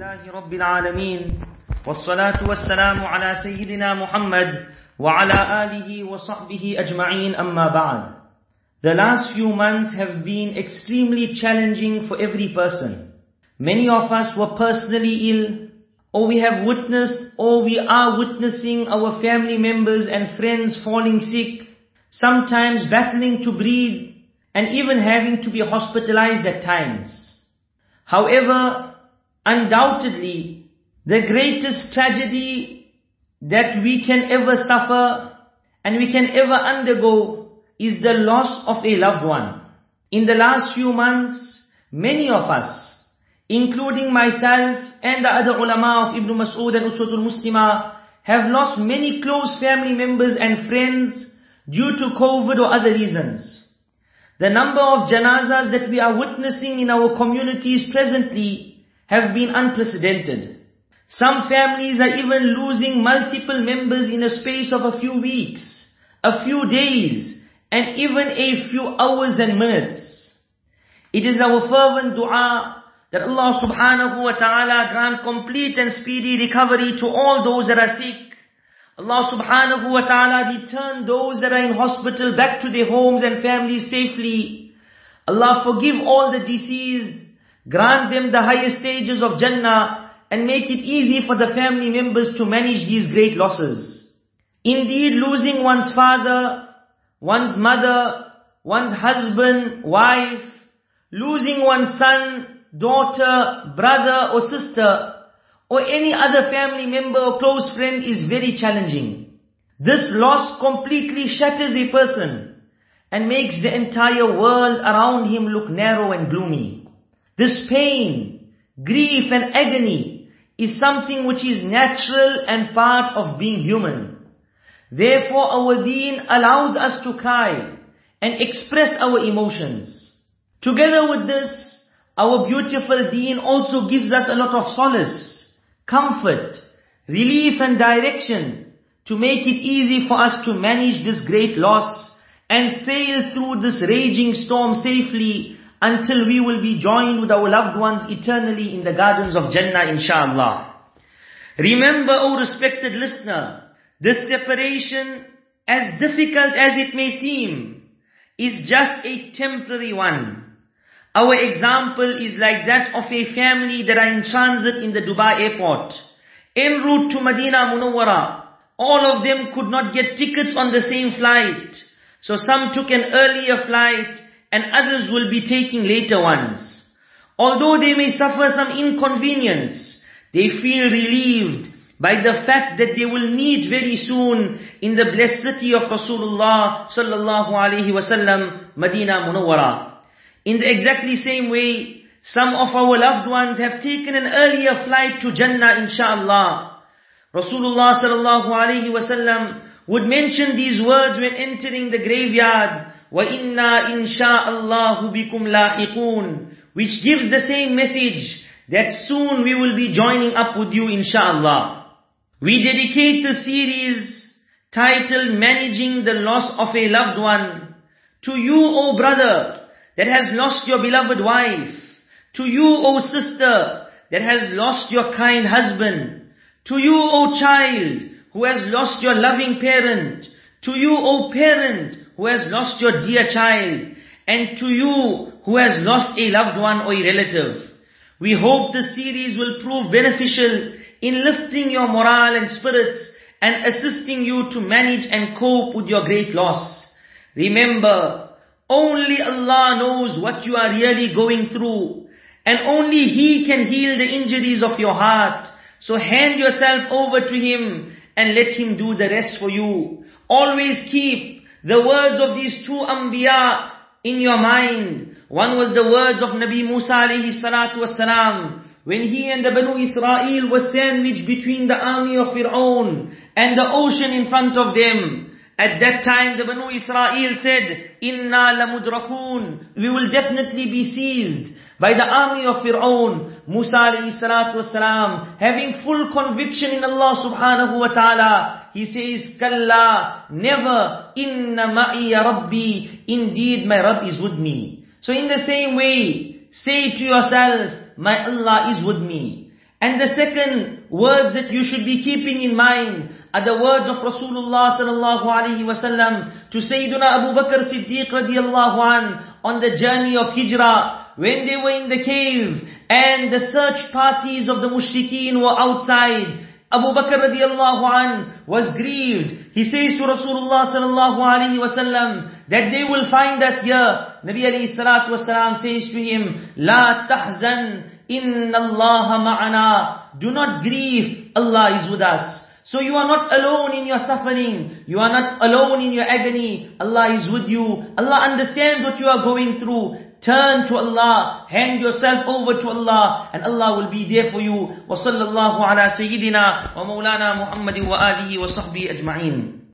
لله رب العالمين والصلاة والسلام على سيدنا محمد وعلى آله وصحبه أجمعين أما بعد The last few months have been extremely challenging for every person. Many of us were personally ill, or we have witnessed, or we are witnessing our family members and friends falling sick, sometimes battling to breathe, and even having to be hospitalized at times. However, undoubtedly, the greatest tragedy that we can ever suffer and we can ever undergo is the loss of a loved one. In the last few months, many of us, including myself and the other ulama of Ibn Mas'ud and Uswatul Muslimah, have lost many close family members and friends due to COVID or other reasons. The number of janazas that we are witnessing in our communities presently have been unprecedented. Some families are even losing multiple members in a space of a few weeks, a few days, and even a few hours and minutes. It is our fervent dua that Allah subhanahu wa ta'ala grant complete and speedy recovery to all those that are sick. Allah subhanahu wa ta'ala return those that are in hospital back to their homes and families safely. Allah forgive all the deceased, grant them the highest stages of Jannah, and make it easy for the family members to manage these great losses. Indeed, losing one's father, one's mother, one's husband, wife, losing one's son, daughter, brother or sister, or any other family member or close friend is very challenging. This loss completely shatters a person and makes the entire world around him look narrow and gloomy. This pain, grief and agony is something which is natural and part of being human. Therefore our deen allows us to cry and express our emotions. Together with this, our beautiful deen also gives us a lot of solace, comfort, relief and direction to make it easy for us to manage this great loss and sail through this raging storm safely until we will be joined with our loved ones eternally in the gardens of Jannah inshallah. Remember, O respected listener, this separation, as difficult as it may seem, is just a temporary one. Our example is like that of a family that are in transit in the Dubai airport. En route to Medina Munawwara, all of them could not get tickets on the same flight. So some took an earlier flight and others will be taking later ones. Although they may suffer some inconvenience, they feel relieved by the fact that they will meet very soon in the blessed city of Rasulullah sallallahu alaihi wasallam, Medina Munawwara. In the exactly same way, some of our loved ones have taken an earlier flight to Jannah inshallah. Rasulullah sallallahu alaihi wasallam would mention these words when entering the graveyard, وَإِنَّا إِنْ شَاءَ اللَّهُ بِكُمْ لَائِقُونَ Which gives the same message that soon we will be joining up with you inshallah. We dedicate the series titled Managing the Loss of a Loved One to you, O brother, that has lost your beloved wife, to you, O sister, that has lost your kind husband, to you, O child, who has lost your loving parent, to you, O parent, who has lost your dear child, and to you, who has lost a loved one or a relative. We hope this series will prove beneficial in lifting your morale and spirits and assisting you to manage and cope with your great loss. Remember, only Allah knows what you are really going through and only He can heal the injuries of your heart. So hand yourself over to Him and let Him do the rest for you. Always keep the words of these two Anbiya in your mind. One was the words of Nabi Musa alayhi salatu wasalam when he and the Banu Israel were sandwiched between the army of Fir'aun and the ocean in front of them. At that time the Banu Israel said, Inna lamudrakun. We will definitely be seized by the army of Fir'aun. Musa alayhi salatu wasalam, having full conviction in Allah subhanahu wa ta'ala, he says, Kalla, never, inna ma'iya rabbi, indeed my Rabb is with me. So in the same way, say to yourself, my Allah is with me. And the second words that you should be keeping in mind are the words of Rasulullah sallallahu alaihi wasallam to Sayyidina Abu Bakr Siddiq radiallahu an on the journey of Hijrah when they were in the cave and the search parties of the mushrikeen were outside. Abu Bakr radiallahu an was grieved. He says to Rasulullah sallallahu alaihi wasallam that they will find us here. Nabi alayhi salatu wasalam says to him, La tahzan Inna Allah ma'ana. Do not grieve. Allah is with us. So you are not alone in your suffering. You are not alone in your agony. Allah is with you. Allah understands what you are going through. Turn to Allah. Hand yourself over to Allah. And Allah will be there for you. وصلى الله على سيدنا ومولانا محمد وآله وصحبه أجمعين.